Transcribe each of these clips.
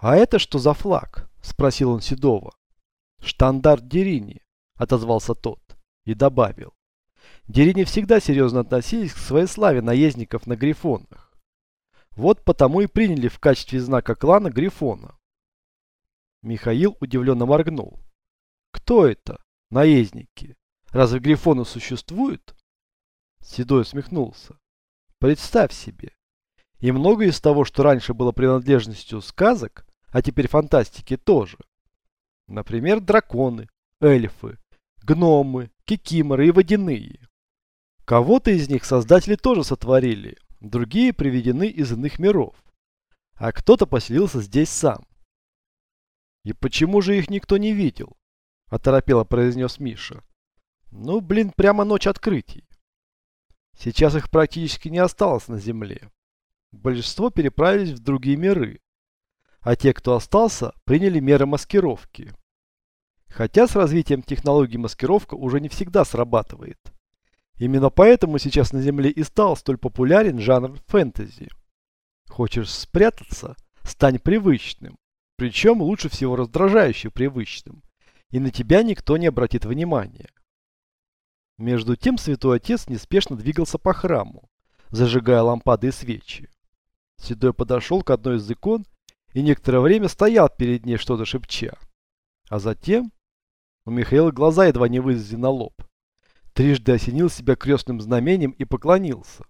«А это что за флаг?» – спросил он Седова. «Штандарт Дерини», – отозвался тот и добавил. Дерини всегда серьезно относились к своей славе наездников на грифонах. Вот потому и приняли в качестве знака клана грифона. Михаил удивленно моргнул. «Кто это? Наездники? Разве грифоны существуют?» Седой усмехнулся. «Представь себе. И многое из того, что раньше было принадлежностью сказок, а теперь фантастики тоже. Например, драконы, эльфы, гномы, кикиморы и водяные. Кого-то из них создатели тоже сотворили, другие приведены из иных миров. А кто-то поселился здесь сам. «И почему же их никто не видел?» – оторопело произнес Миша. «Ну, блин, прямо ночь открытий. Сейчас их практически не осталось на Земле. Большинство переправились в другие миры, а те, кто остался, приняли меры маскировки. Хотя с развитием технологий маскировка уже не всегда срабатывает. Именно поэтому сейчас на Земле и стал столь популярен жанр фэнтези. Хочешь спрятаться? Стань привычным. Причем лучше всего раздражающе привычным. И на тебя никто не обратит внимания. Между тем Святой Отец неспешно двигался по храму, зажигая лампады и свечи. Седой подошел к одной из икон и некоторое время стоял перед ней что-то шепча. А затем у Михаила глаза едва не вылезли на лоб. Трижды осенил себя крестным знамением и поклонился,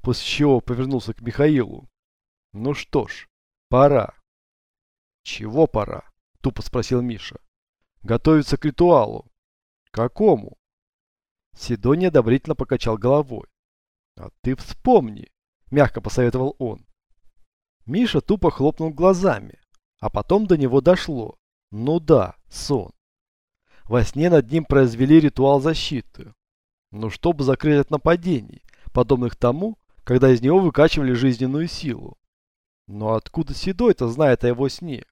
после чего повернулся к Михаилу. Ну что ж, пора. Чего пора? Тупо спросил Миша. Готовиться к ритуалу. Какому? Седой неодобрительно покачал головой. А ты вспомни, мягко посоветовал он. Миша тупо хлопнул глазами, а потом до него дошло. Ну да, сон. Во сне над ним произвели ритуал защиты. Ну, чтобы закрыть от нападений, подобных тому, когда из него выкачивали жизненную силу. Но откуда Седой-то знает о его сне?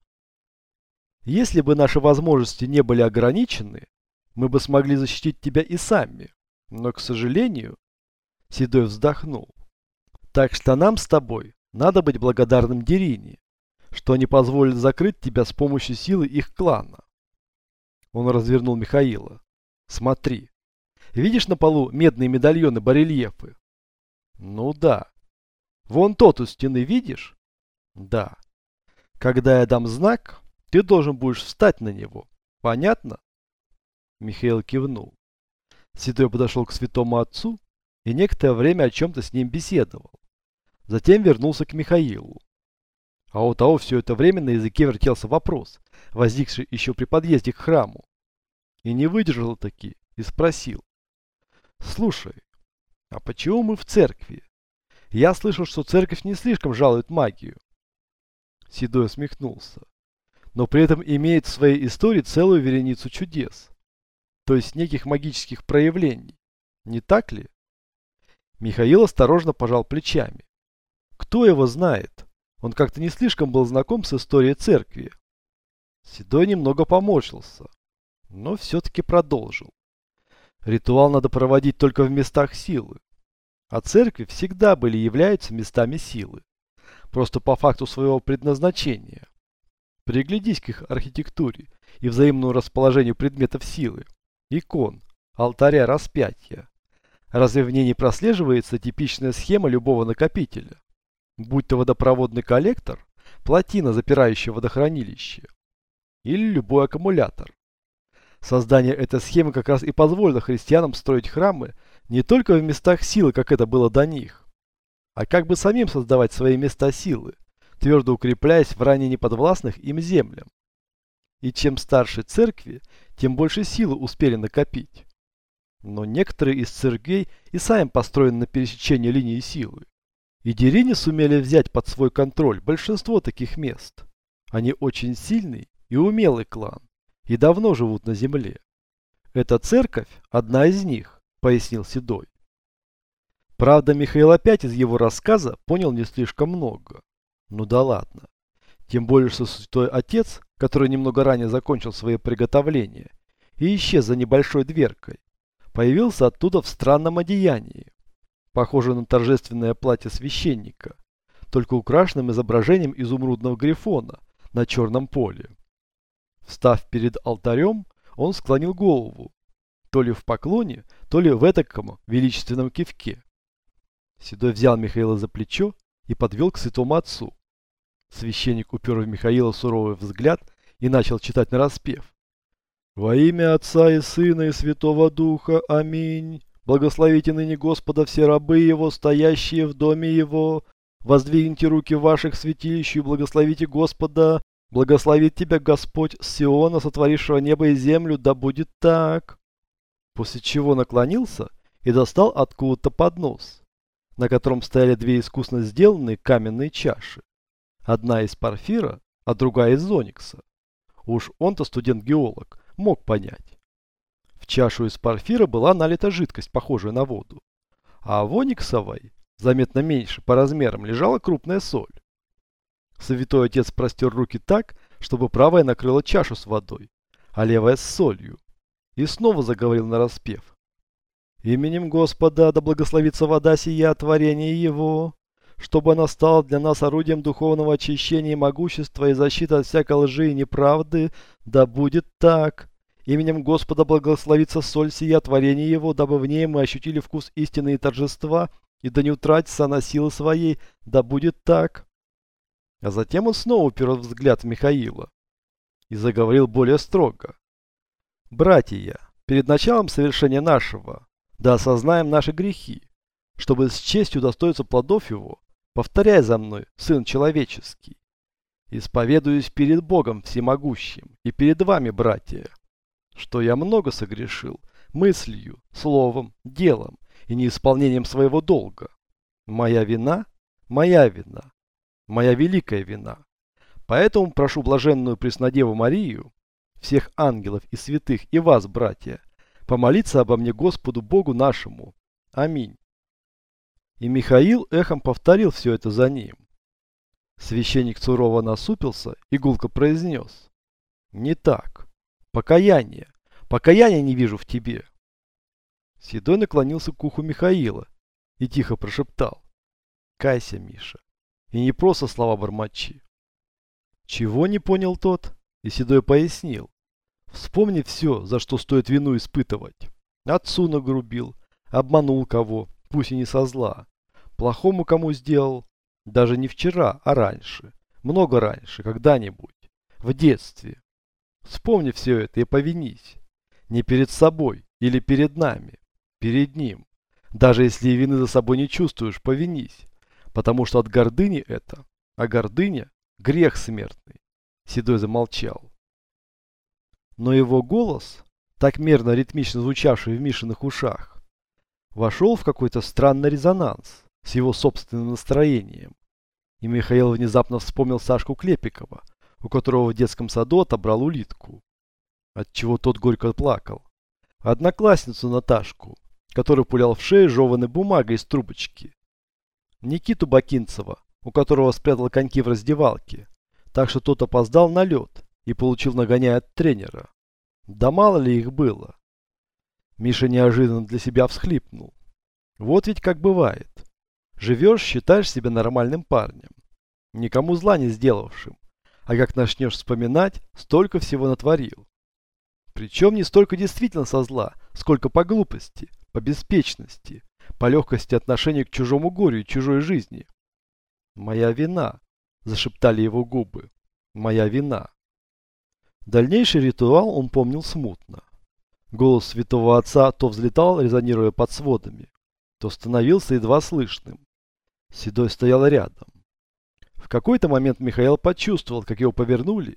Если бы наши возможности не были ограничены, мы бы смогли защитить тебя и сами. Но, к сожалению, Седой вздохнул. Так что нам с тобой надо быть благодарным Дерине, что они позволили закрыть тебя с помощью силы их клана. Он развернул Михаила. Смотри. Видишь на полу медные медальоны-барельефы? Ну да. Вон тот у стены видишь? Да. Когда я дам знак, ты должен будешь встать на него. Понятно? Михаил кивнул. Седой подошел к святому отцу и некоторое время о чем-то с ним беседовал. Затем вернулся к Михаилу. А у того все это время на языке вертелся вопрос, возникший еще при подъезде к храму. И не выдержал таки, и спросил. «Слушай, а почему мы в церкви? Я слышал, что церковь не слишком жалует магию». Седой усмехнулся. Но при этом имеет в своей истории целую вереницу чудес. То есть неких магических проявлений. Не так ли? Михаил осторожно пожал плечами. Кто его знает? Он как-то не слишком был знаком с историей церкви. Седой немного поморщился, но все-таки продолжил. Ритуал надо проводить только в местах силы. А церкви всегда были и являются местами силы. Просто по факту своего предназначения. Приглядись к их архитектуре и взаимному расположению предметов силы, икон, алтаря, распятия. Разве в ней не прослеживается типичная схема любого накопителя? Будь то водопроводный коллектор, плотина, запирающая водохранилище, или любой аккумулятор. Создание этой схемы как раз и позволило христианам строить храмы не только в местах силы, как это было до них, а как бы самим создавать свои места силы, твердо укрепляясь в ранее неподвластных им землям. И чем старше церкви, тем больше силы успели накопить. Но некоторые из церквей и сами построены на пересечении линии силы. И Дерине сумели взять под свой контроль большинство таких мест. Они очень сильный и умелый клан, и давно живут на земле. Эта церковь – одна из них, пояснил Седой. Правда, Михаил опять из его рассказа понял не слишком много. Ну да ладно. Тем более, что святой отец, который немного ранее закончил свои приготовления и исчез за небольшой дверкой, появился оттуда в странном одеянии похоже на торжественное платье священника, только украшенным изображением изумрудного грифона на черном поле. Встав перед алтарем, он склонил голову, то ли в поклоне, то ли в этаком величественном кивке. Седой взял Михаила за плечо и подвел к святому отцу. Священник упер в Михаила суровый взгляд и начал читать нараспев. «Во имя Отца и Сына и Святого Духа. Аминь. Благословите ныне Господа все рабы Его, стоящие в доме Его. Воздвигните руки ваших святилищу и благословите Господа. Благословит тебя Господь Сиона, сотворившего небо и землю, да будет так». После чего наклонился и достал откуда-то поднос, на котором стояли две искусно сделанные каменные чаши. Одна из парфира, а другая из оникса. Уж он-то студент-геолог, мог понять. В чашу из парфира была налита жидкость, похожая на воду. А в ониксовой, заметно меньше по размерам, лежала крупная соль. Святой отец простер руки так, чтобы правая накрыла чашу с водой, а левая с солью. И снова заговорил на распев. «Именем Господа да благословится вода сия творение Его, чтобы она стала для нас орудием духовного очищения и могущества и защиты от всякой лжи и неправды, да будет так. Именем Господа благословится соль сия творение Его, дабы в ней мы ощутили вкус истины и торжества, и да не утратится она силы своей, да будет так. А затем он снова уперл взгляд в Михаила и заговорил более строго. «Братья, перед началом совершения нашего, да осознаем наши грехи, чтобы с честью достоиться плодов его, повторяй за мной, Сын Человеческий. Исповедуюсь перед Богом Всемогущим и перед вами, братья, что я много согрешил мыслью, словом, делом и неисполнением своего долга. Моя вина – моя вина, моя великая вина. Поэтому прошу блаженную Преснодеву Марию, всех ангелов и святых и вас, братья, помолиться обо мне Господу Богу нашему. Аминь. И Михаил эхом повторил все это за ним. Священник сурово насупился и гулко произнес. Не так. Покаяние. Покаяния не вижу в тебе. Седой наклонился к уху Михаила и тихо прошептал. Кайся, Миша. И не просто слова бормочи. Чего не понял тот? И Седой пояснил. Вспомни все, за что стоит вину испытывать. Отцу нагрубил, обманул кого, пусть и не со зла. Плохому кому сделал, даже не вчера, а раньше. Много раньше, когда-нибудь. В детстве. Вспомни все это и повинись. Не перед собой или перед нами. Перед ним. Даже если и вины за собой не чувствуешь, повинись. Потому что от гордыни это. А гордыня – грех смертный. Седой замолчал. Но его голос, так мерно ритмично звучавший в Мишиных ушах, вошел в какой-то странный резонанс с его собственным настроением. И Михаил внезапно вспомнил Сашку Клепикова, у которого в детском саду отобрал улитку. Отчего тот горько плакал. Одноклассницу Наташку, который пулял в шею жеванной бумагой из трубочки. Никиту Бакинцева, у которого спрятал коньки в раздевалке, так что тот опоздал на лед и получил нагоняя от тренера. Да мало ли их было. Миша неожиданно для себя всхлипнул. Вот ведь как бывает. Живешь, считаешь себя нормальным парнем, никому зла не сделавшим, а как начнешь вспоминать, столько всего натворил. Причем не столько действительно со зла, сколько по глупости, по беспечности, по легкости отношения к чужому горю и чужой жизни. «Моя вина», – зашептали его губы, – «моя вина». Дальнейший ритуал он помнил смутно. Голос святого отца то взлетал, резонируя под сводами, то становился едва слышным. Седой стоял рядом. В какой-то момент Михаил почувствовал, как его повернули,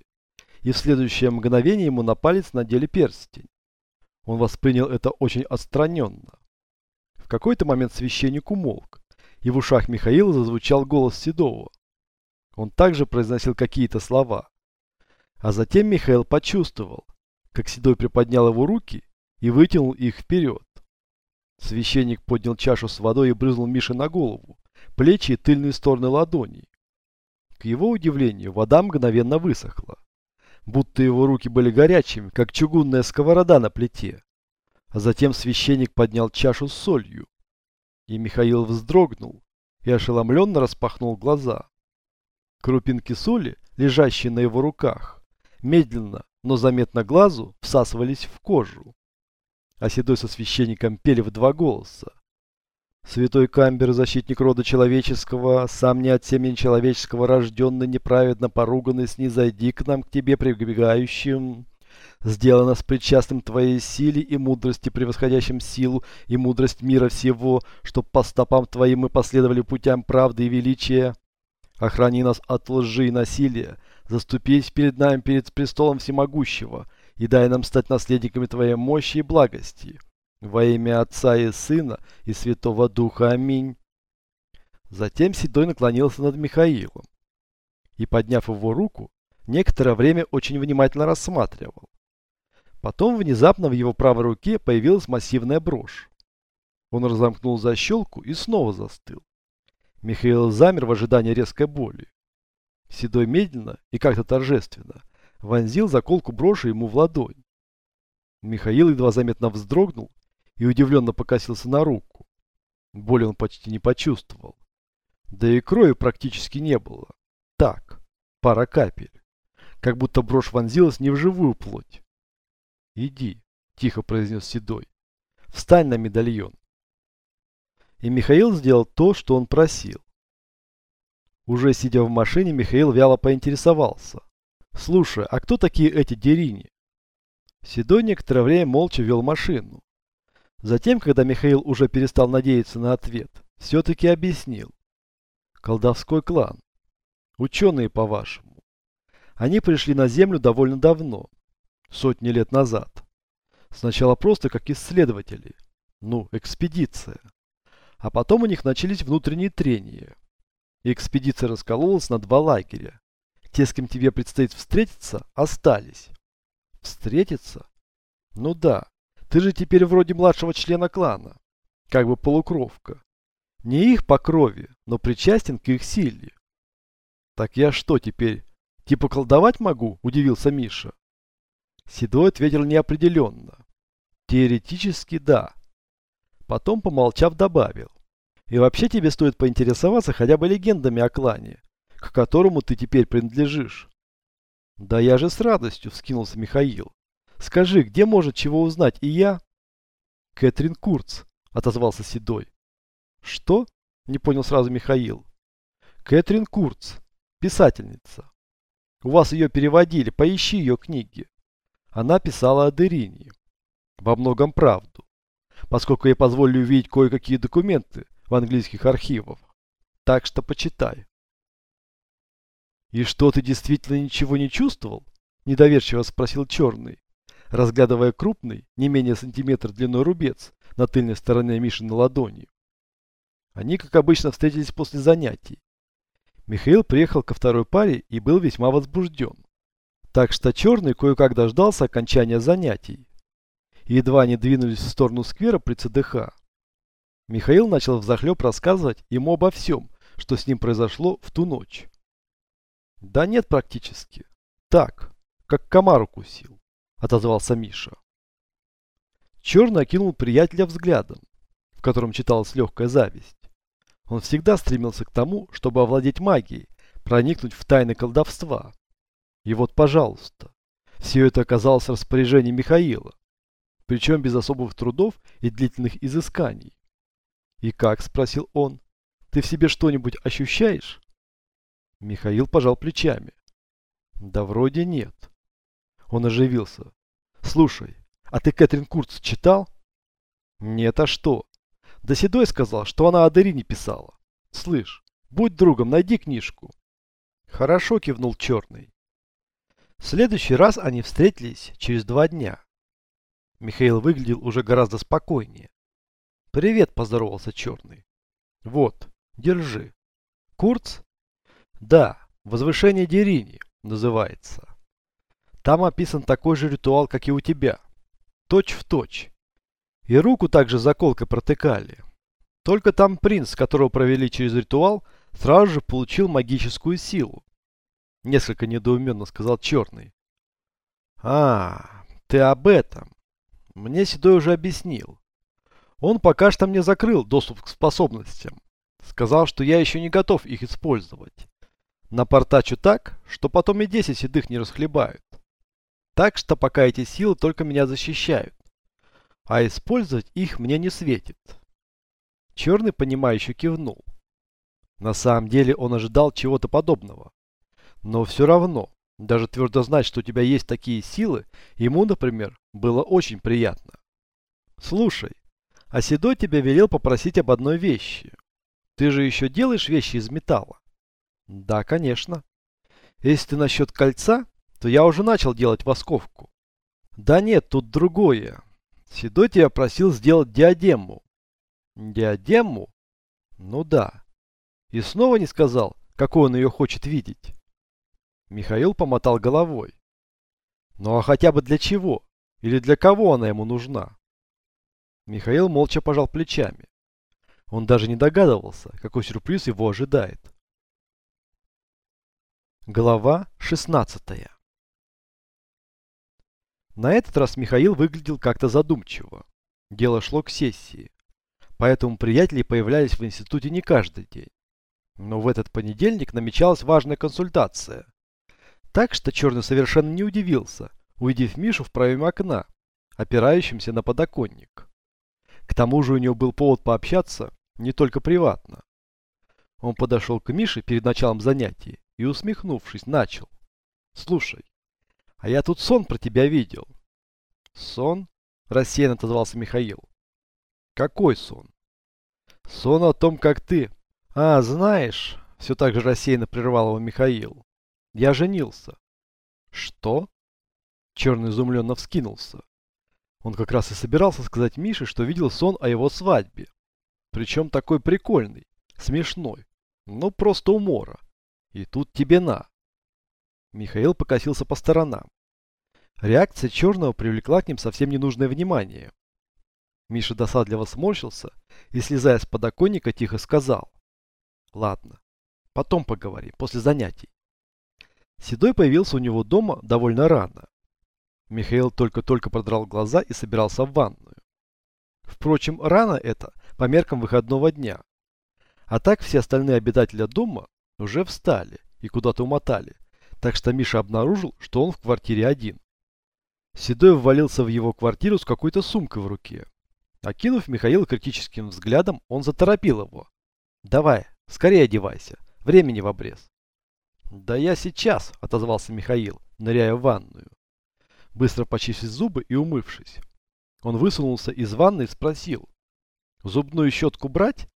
и в следующее мгновение ему на палец надели перстень. Он воспринял это очень отстраненно. В какой-то момент священник умолк, и в ушах Михаила зазвучал голос Седова. Он также произносил какие-то слова. А затем Михаил почувствовал, как Седой приподнял его руки и вытянул их вперед. Священник поднял чашу с водой и брызнул Мише на голову, плечи и тыльные стороны ладоней. К его удивлению, вода мгновенно высохла. Будто его руки были горячими, как чугунная сковорода на плите. А затем священник поднял чашу с солью. И Михаил вздрогнул и ошеломленно распахнул глаза. Крупинки соли лежащие на его руках, медленно, но заметно глазу, всасывались в кожу. А Седой со священником пели в два голоса. Святой Камбер, защитник рода человеческого, сам не от семени человеческого рожденный, неправедно поруганный, снизойди к нам, к тебе прибегающим. Сделано с причастным твоей силе и мудрости, превосходящим силу и мудрость мира всего, чтоб по стопам твоим мы последовали путям правды и величия. Охрани нас от лжи и насилия, заступись перед нами перед престолом всемогущего, и дай нам стать наследниками твоей мощи и благости. Во имя Отца и Сына и Святого Духа. Аминь. Затем Седой наклонился над Михаилом и, подняв его руку, некоторое время очень внимательно рассматривал. Потом внезапно в его правой руке появилась массивная брошь. Он разомкнул защелку и снова застыл. Михаил замер в ожидании резкой боли. Седой медленно и как-то торжественно вонзил заколку броши ему в ладонь. Михаил едва заметно вздрогнул и удивленно покосился на руку. Боли он почти не почувствовал. Да и крови практически не было. Так, пара капель. Как будто брошь вонзилась не в живую плоть. «Иди», — тихо произнес Седой. «Встань на медальон». И Михаил сделал то, что он просил. Уже сидя в машине, Михаил вяло поинтересовался. «Слушай, а кто такие эти дерини?» Седой некоторое время молча вел машину. Затем, когда Михаил уже перестал надеяться на ответ, все-таки объяснил. Колдовской клан. Ученые, по-вашему. Они пришли на Землю довольно давно, сотни лет назад. Сначала просто как исследователи. Ну, экспедиция. А потом у них начались внутренние трения. И экспедиция раскололась на два лагеря. Те, с кем тебе предстоит встретиться, остались. Встретиться? Ну да, ты же теперь вроде младшего члена клана. Как бы полукровка. Не их по крови, но причастен к их силе. Так я что теперь, типа колдовать могу? Удивился Миша. Седой ответил неопределенно. Теоретически да. Потом, помолчав, добавил. И вообще тебе стоит поинтересоваться хотя бы легендами о клане, к которому ты теперь принадлежишь. Да я же с радостью, вскинулся Михаил. Скажи, где может чего узнать и я? Кэтрин Курц, отозвался Седой. Что? Не понял сразу Михаил. Кэтрин Курц, писательница. У вас ее переводили, поищи ее книги. Она писала о Дерине. Во многом правду. Поскольку ей позволили увидеть кое-какие документы в английских архивах. Так что почитай. «И что, ты действительно ничего не чувствовал?» Недоверчиво спросил Черный разглядывая крупный, не менее сантиметра длиной рубец на тыльной стороне Мишиной ладони. Они, как обычно, встретились после занятий. Михаил приехал ко второй паре и был весьма возбужден. Так что Черный кое-как дождался окончания занятий. Едва они двинулись в сторону сквера при ЦДХ. Михаил начал взахлеб рассказывать ему обо всем, что с ним произошло в ту ночь. Да нет практически. Так, как комар укусил. — отозвался Миша. Черный окинул приятеля взглядом, в котором читалась легкая зависть. Он всегда стремился к тому, чтобы овладеть магией, проникнуть в тайны колдовства. И вот, пожалуйста, все это оказалось в распоряжении Михаила, причем без особых трудов и длительных изысканий. «И как?» – спросил он. «Ты в себе что-нибудь ощущаешь?» Михаил пожал плечами. «Да вроде нет. Он оживился. «Слушай, а ты Кэтрин Курц читал?» «Нет, а что?» Да Седой сказал, что она о Дерине писала. «Слышь, будь другом, найди книжку». «Хорошо», кивнул Черный. В следующий раз они встретились через два дня. Михаил выглядел уже гораздо спокойнее. «Привет», – поздоровался Черный. «Вот, держи». «Курц?» «Да, возвышение Дерини называется». Там описан такой же ритуал, как и у тебя. Точь в точь. И руку также заколкой протыкали. Только там принц, которого провели через ритуал, сразу же получил магическую силу. Несколько недоуменно сказал Черный. А, ты об этом. Мне Седой уже объяснил. Он пока что мне закрыл доступ к способностям. Сказал, что я еще не готов их использовать. Напортачу так, что потом и 10 седых не расхлебают. Так что пока эти силы только меня защищают. А использовать их мне не светит. Черный, понимающе кивнул. На самом деле он ожидал чего-то подобного. Но все равно, даже твердо знать, что у тебя есть такие силы, ему, например, было очень приятно. Слушай, а Седой тебя велел попросить об одной вещи. Ты же еще делаешь вещи из металла? Да, конечно. Если ты насчет кольца, то я уже начал делать восковку. Да нет, тут другое. Седой тебя просил сделать диадему. Диадему? Ну да. И снова не сказал, какой он ее хочет видеть. Михаил помотал головой. Ну а хотя бы для чего? Или для кого она ему нужна? Михаил молча пожал плечами. Он даже не догадывался, какой сюрприз его ожидает. Глава 16 На этот раз Михаил выглядел как-то задумчиво. Дело шло к сессии. Поэтому приятели появлялись в институте не каждый день. Но в этот понедельник намечалась важная консультация. Так что Черный совершенно не удивился, увидев Мишу в проеме окна, опирающимся на подоконник. К тому же у него был повод пообщаться не только приватно. Он подошел к Мише перед началом занятий и, усмехнувшись, начал. «Слушай, а я тут сон про тебя видел». «Сон?» – рассеянно отозвался Михаил. «Какой сон?» «Сон о том, как ты...» «А, знаешь...» – все так же рассеянно прервал его Михаил. «Я женился». «Что?» Черный изумленно вскинулся. Он как раз и собирался сказать Мише, что видел сон о его свадьбе. Причем такой прикольный, смешной, ну просто умора. И тут тебе на. Михаил покосился по сторонам. Реакция черного привлекла к ним совсем ненужное внимание. Миша досадливо сморщился и, слезая с подоконника, тихо сказал. Ладно, потом поговорим, после занятий. Седой появился у него дома довольно рано. Михаил только-только продрал глаза и собирался в ванную. Впрочем, рано это по меркам выходного дня. А так все остальные обитатели дома уже встали и куда-то умотали, так что Миша обнаружил, что он в квартире один. Седой ввалился в его квартиру с какой-то сумкой в руке. Окинув Михаила критическим взглядом, он заторопил его. «Давай, скорее одевайся, времени в обрез». «Да я сейчас», — отозвался Михаил, ныряя в ванную. Быстро почистив зубы и умывшись, он высунулся из ванны и спросил. «Зубную щетку брать?»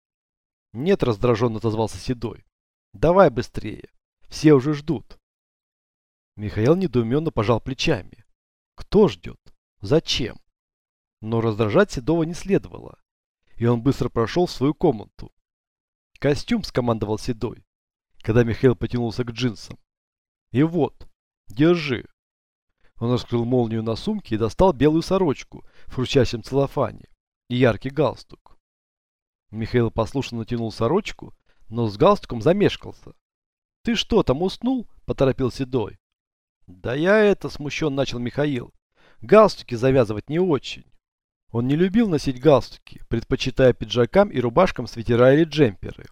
«Нет», — раздраженно отозвался Седой. «Давай быстрее. Все уже ждут». Михаил недоуменно пожал плечами. «Кто ждет? Зачем?» Но раздражать Седова не следовало. И он быстро прошел в свою комнату. «Костюм», — скомандовал Седой, когда Михаил потянулся к джинсам. «И вот, держи». Он раскрыл молнию на сумке и достал белую сорочку в хрустящем целлофане и яркий галстук. Михаил послушно натянул сорочку, но с галстуком замешкался. «Ты что, там уснул?» – поторопил Седой. «Да я это...» – смущен начал Михаил. «Галстуки завязывать не очень». Он не любил носить галстуки, предпочитая пиджакам и рубашкам свитера или джемперы.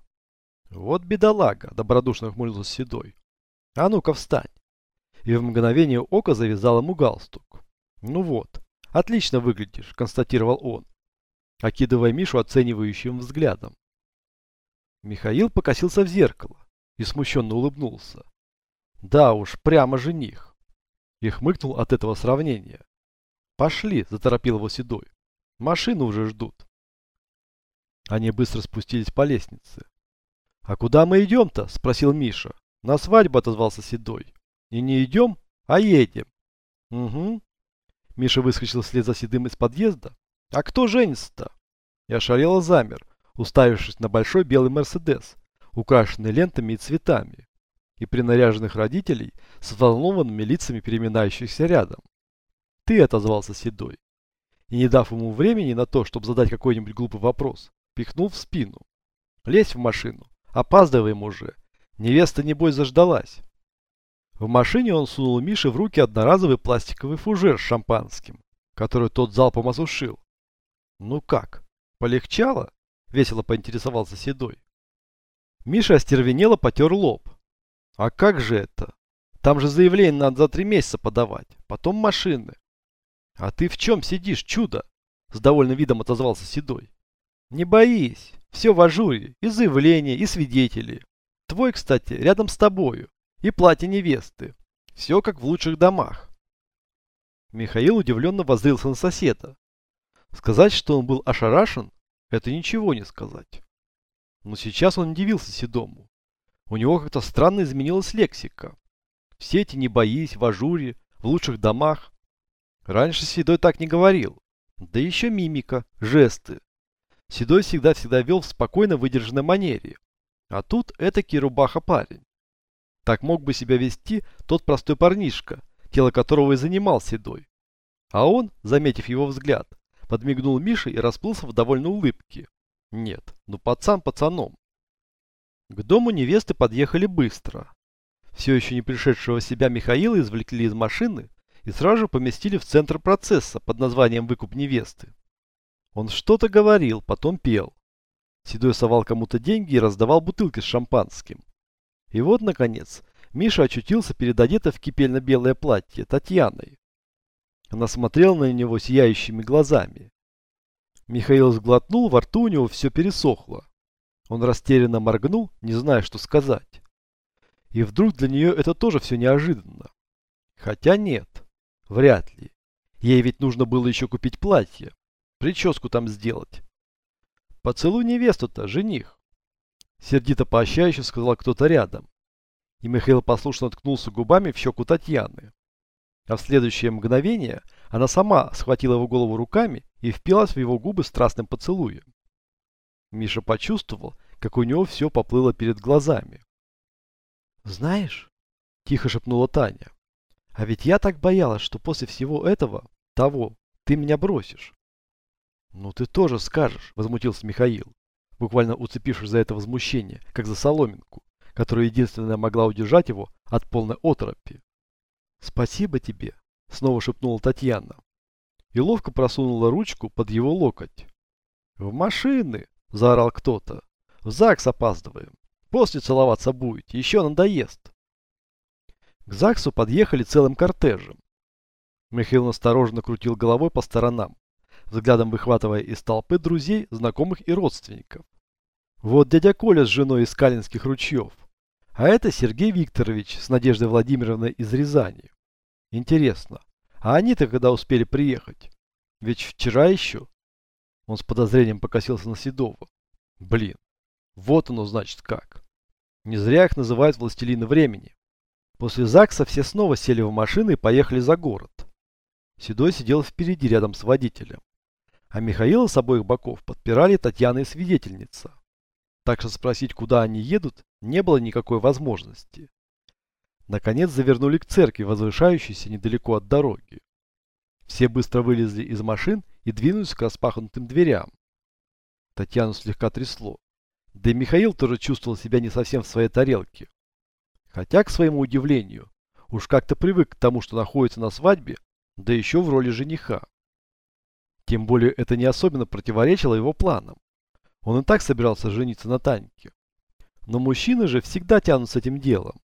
«Вот бедолага!» – добродушно ухмыльнулся Седой. «А ну-ка встань!» И в мгновение ока завязал ему галстук. «Ну вот, отлично выглядишь», – констатировал он окидывая Мишу оценивающим взглядом. Михаил покосился в зеркало и смущенно улыбнулся. Да уж, прямо жених. И хмыкнул от этого сравнения. Пошли, заторопил его Седой. Машину уже ждут. Они быстро спустились по лестнице. «А куда мы идем-то?» – спросил Миша. «На свадьбу», – отозвался Седой. «И не идем, а едем». «Угу». Миша выскочил вслед за Седым из подъезда а кто женится-то? Я шарел замер, уставившись на большой белый Мерседес, украшенный лентами и цветами, и принаряженных родителей с взволнованными лицами переминающихся рядом. Ты отозвался Седой. И не дав ему времени на то, чтобы задать какой-нибудь глупый вопрос, пихнул в спину. Лезь в машину, опаздываем уже. Невеста, небось, заждалась. В машине он сунул Мише в руки одноразовый пластиковый фужер с шампанским, который тот залпом осушил. «Ну как, полегчало?» – весело поинтересовался Седой. Миша остервенело потер лоб. А как же это? Там же заявление надо за три месяца подавать, потом машины. А ты в чем сидишь, чудо? С довольным видом отозвался Седой. Не боись, все в ажуре, и заявление, и свидетели. Твой, кстати, рядом с тобою, и платье невесты. Все как в лучших домах. Михаил удивленно воззрился на соседа. Сказать, что он был ошарашен, это ничего не сказать. Но сейчас он удивился Седому. У него как-то странно изменилась лексика. Все эти «не боись», «в ажуре», «в лучших домах». Раньше Седой так не говорил. Да еще мимика, жесты. Седой всегда-всегда вел в спокойно выдержанной манере. А тут этакий рубаха-парень. Так мог бы себя вести тот простой парнишка, тело которого и занимал Седой. А он, заметив его взгляд, подмигнул Мише и расплылся в довольной улыбке. Нет, ну пацан пацаном. К дому невесты подъехали быстро. Все еще не пришедшего в себя Михаила извлекли из машины и сразу поместили в центр процесса под названием «Выкуп невесты». Он что-то говорил, потом пел. Седой совал кому-то деньги и раздавал бутылки с шампанским. И вот, наконец, Миша очутился перед одетой в кипельно-белое платье Татьяной. Она смотрела на него сияющими глазами. Михаил сглотнул, во рту у него все пересохло. Он растерянно моргнул, не зная, что сказать. И вдруг для нее это тоже все неожиданно. Хотя нет, вряд ли. Ей ведь нужно было еще купить платье, прическу там сделать. Поцелуй невесту-то, жених. Сердито поощряюще сказал кто-то рядом. И Михаил послушно ткнулся губами в щеку Татьяны. А в следующее мгновение она сама схватила его голову руками и впилась в его губы страстным поцелуем. Миша почувствовал, как у него все поплыло перед глазами. «Знаешь», – тихо шепнула Таня, – «а ведь я так боялась, что после всего этого, того, ты меня бросишь». «Ну ты тоже скажешь», – возмутился Михаил, буквально уцепившись за это возмущение, как за соломинку, которая единственная могла удержать его от полной оторопи. «Спасибо тебе», – снова шепнула Татьяна. И ловко просунула ручку под его локоть. «В машины!» – заорал кто-то. «В ЗАГС опаздываем. После целоваться будете, еще надоест». К ЗАГСу подъехали целым кортежем. Михаил осторожно крутил головой по сторонам, взглядом выхватывая из толпы друзей, знакомых и родственников. Вот дядя Коля с женой из Калинских ручьев. А это Сергей Викторович с Надеждой Владимировной из Рязани. Интересно, а они-то когда успели приехать? Ведь вчера еще. Он с подозрением покосился на Седова. Блин, вот оно значит как. Не зря их называют властелины времени. После ЗАГСа все снова сели в машины и поехали за город. Седой сидел впереди рядом с водителем. А Михаила с обоих боков подпирали Татьяна и свидетельница. Так что спросить, куда они едут, не было никакой возможности. Наконец завернули к церкви, возвышающейся недалеко от дороги. Все быстро вылезли из машин и двинулись к распахнутым дверям. Татьяну слегка трясло. Да и Михаил тоже чувствовал себя не совсем в своей тарелке. Хотя, к своему удивлению, уж как-то привык к тому, что находится на свадьбе, да еще в роли жениха. Тем более это не особенно противоречило его планам. Он и так собирался жениться на Таньке. Но мужчины же всегда тянут с этим делом.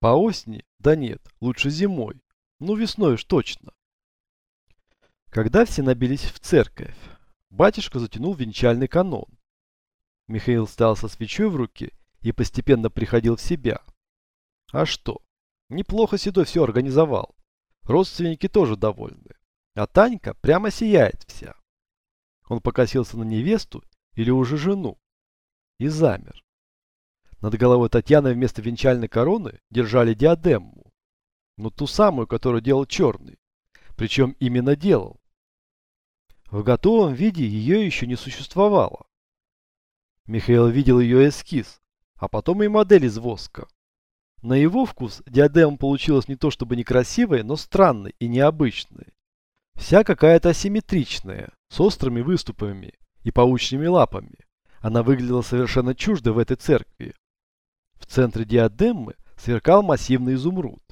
По осени? Да нет, лучше зимой. Ну весной уж точно. Когда все набились в церковь, батюшка затянул венчальный канон. Михаил стал со свечой в руке и постепенно приходил в себя. А что? Неплохо Седой все организовал. Родственники тоже довольны. А Танька прямо сияет вся. Он покосился на невесту или уже жену и замер. Над головой Татьяны вместо венчальной короны держали диадему. Но ту самую, которую делал черный. Причем именно делал. В готовом виде ее еще не существовало. Михаил видел ее эскиз, а потом и модель из воска. На его вкус диадема получилась не то чтобы некрасивой, но странной и необычной. Вся какая-то асимметричная, с острыми выступами и паучьими лапами. Она выглядела совершенно чуждо в этой церкви. В центре диадемы сверкал массивный изумруд.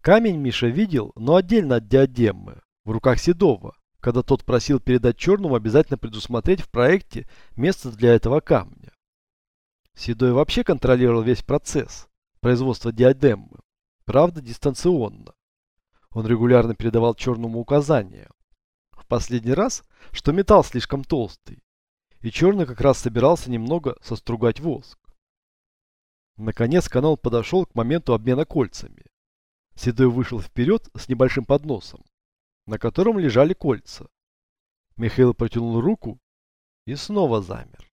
Камень Миша видел, но отдельно от диадемы, в руках Седова, когда тот просил передать Черному обязательно предусмотреть в проекте место для этого камня. Седой вообще контролировал весь процесс, производства диадемы, правда дистанционно. Он регулярно передавал черному указания. В последний раз, что металл слишком толстый, и черный как раз собирался немного состругать воск. Наконец канал подошел к моменту обмена кольцами. Седой вышел вперед с небольшим подносом, на котором лежали кольца. Михаил протянул руку и снова замер.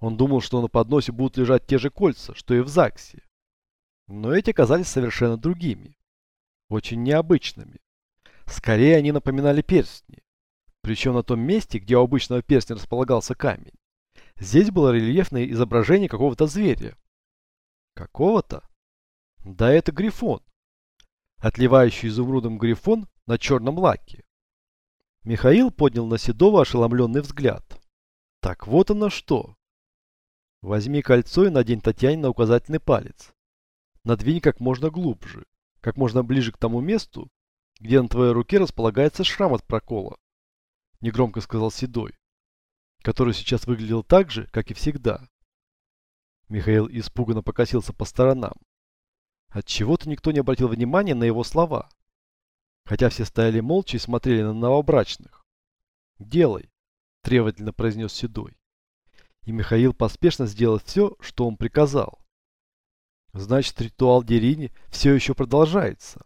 Он думал, что на подносе будут лежать те же кольца, что и в ЗАГСе. Но эти оказались совершенно другими. Очень необычными. Скорее они напоминали перстни. Причем на том месте, где у обычного перстня располагался камень. Здесь было рельефное изображение какого-то зверя. Какого-то? Да это грифон. Отливающий изумрудом грифон на черном лаке. Михаил поднял на Седова ошеломленный взгляд. Так вот оно что. Возьми кольцо и надень Татьяне на указательный палец. Надвинь как можно глубже, как можно ближе к тому месту, где на твоей руке располагается шрам от прокола. Негромко сказал Седой, который сейчас выглядел так же, как и всегда. Михаил испуганно покосился по сторонам. Отчего-то никто не обратил внимания на его слова. Хотя все стояли молча и смотрели на новобрачных. «Делай», – требовательно произнес Седой. И Михаил поспешно сделал все, что он приказал. Значит, ритуал Дерини все еще продолжается.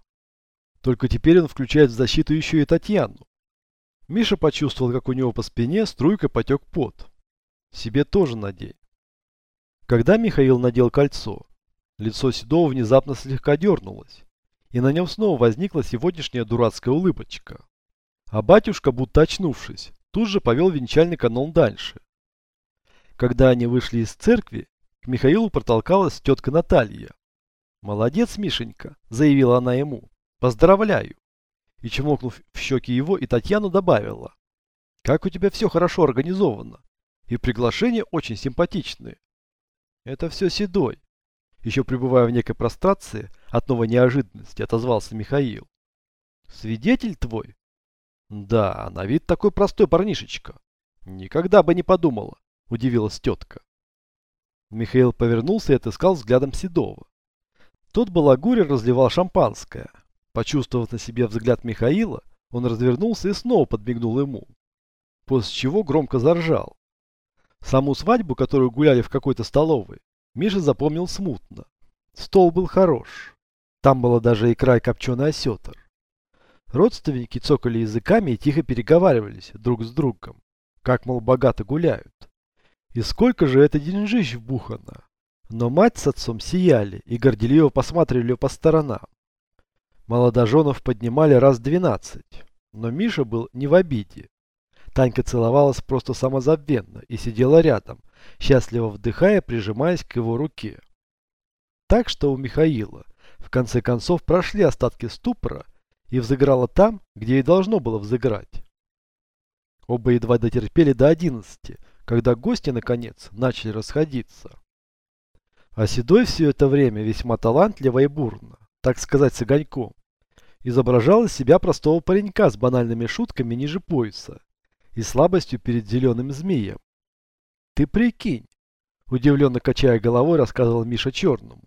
Только теперь он включает в защиту еще и Татьяну. Миша почувствовал, как у него по спине струйкой потек пот. Себе тоже надень. Когда Михаил надел кольцо, лицо Седова внезапно слегка дернулось, и на нем снова возникла сегодняшняя дурацкая улыбочка. А батюшка, будто очнувшись, тут же повел венчальный канон дальше. Когда они вышли из церкви, к Михаилу протолкалась тетка Наталья. «Молодец, Мишенька», — заявила она ему. «Поздравляю». И чмокнув в щеки его, и Татьяну добавила. «Как у тебя все хорошо организовано. И приглашения очень симпатичные. Это все седой. Еще пребывая в некой прострации, от новой неожиданности отозвался Михаил. Свидетель твой? Да, на вид такой простой парнишечка. Никогда бы не подумала, удивилась тетка. Михаил повернулся и отыскал взглядом Седова. Тот балагуре разливал шампанское. Почувствовав на себе взгляд Михаила, он развернулся и снова подмигнул ему. После чего громко заржал. Саму свадьбу, которую гуляли в какой-то столовой, Миша запомнил смутно. Стол был хорош. Там была даже икра и копченый осетр. Родственники цокали языками и тихо переговаривались друг с другом. Как, мол, богато гуляют. И сколько же это деньжищ вбухано. Но мать с отцом сияли и горделиво посматривали по сторонам. Молодоженов поднимали раз двенадцать. Но Миша был не в обиде. Танька целовалась просто самозабвенно и сидела рядом, счастливо вдыхая, прижимаясь к его руке. Так что у Михаила в конце концов прошли остатки ступора и взыграло там, где и должно было взыграть. Оба едва дотерпели до одиннадцати, когда гости, наконец, начали расходиться. А Седой все это время весьма талантливо и бурно, так сказать, с огоньком, изображал из себя простого паренька с банальными шутками ниже пояса и слабостью перед зеленым змеем. «Ты прикинь!» – удивленно качая головой, рассказывал Миша Черному.